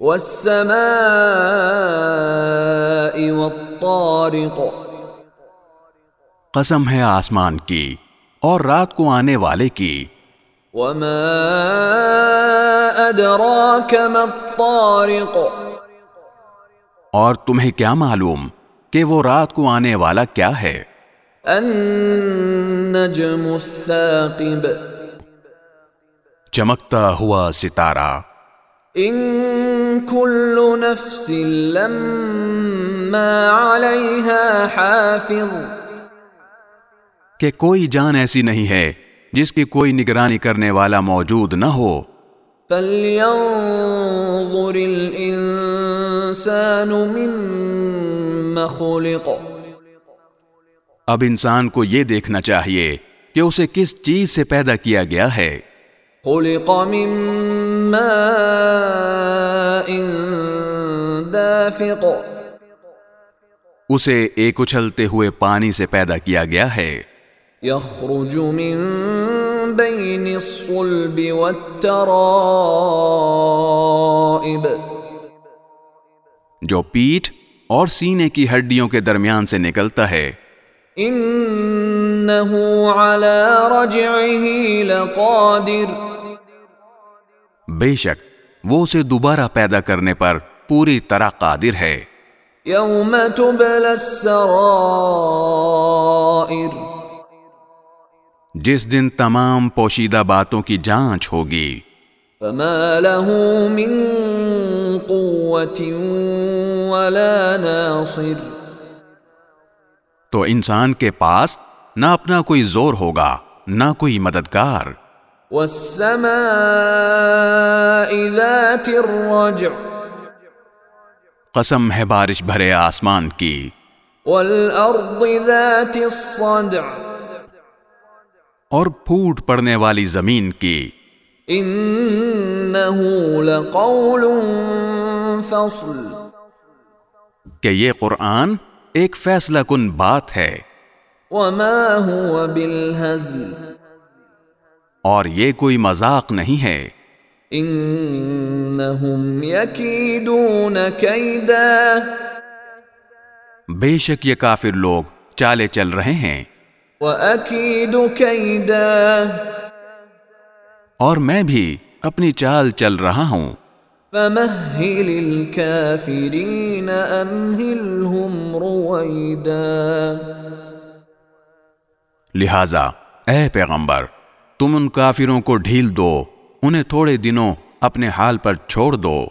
والسماء والطارق۔ قسم ہے آسمان کی اور رات کو آنے والے کی۔ وما ادراک ما الطارق۔ اور تمہیں کیا معلوم کہ وہ رات کو آنے والا کیا ہے؟ النجم الثاقب۔ چمکتا ہوا ستارہ۔ ان كل نفس لما عليها حافظ کہ کوئی جان ایسی نہیں ہے جس کی کوئی نگرانی کرنے والا موجود نہ ہو۔ فلينظر الانسان مما خلق۔ اب انسان کو یہ دیکھنا چاہیے کہ اسے کس چیز سے پیدا کیا گیا ہے۔ خلق من ماء۔ دافق اسے ایک اچھلتے ہوئے پانی سے پیدا کیا گیا ہے۔ يخرج من بين الصلب والترائب۔ جو پیٹھ اور سینے کی ہڈیوں کے درمیان سے نکلتا ہے۔ انه على رجعه لقادر۔ بے شک وہ اسے دوبارہ پیدا کرنے پر پوری طرح قادر ہے۔ يوم تبلى السرائر۔ جس دن تمام پوشیدہ باتوں کی جانچ ہوگی۔ فما له من قوة ولا ناصر۔ تو انسان کے پاس نہ اپنا کوئی زور ہوگا نہ کوئی مددگار۔ والسماء ذات الرجع۔ قسم ہے بارش بھرے آسمان کی۔ والأرض ذات الصدع۔ اور پھوٹ پڑنے والی زمین کی۔ إنه لقول فصل۔ کہ یہ قرآن ایک فیصلہ کن بات ہے۔ وما هو بالهزل۔ اور یہ کوئی مذاق نہیں ہے۔ إنهم يكيدون كيدا. بے شک یہ کافر لوگ چالے چل رہے ہیں۔ وأكيد كيدا. اور میں بھی اپنی چال چل رہا ہوں۔ فمهل الكافرين أمهلهم رويدا. لہذا اے پیغمبر تم ان کافروں کو ڈھیل دو انہیں تھوڑے دنوں اپنے حال پر چھوڑ دو۔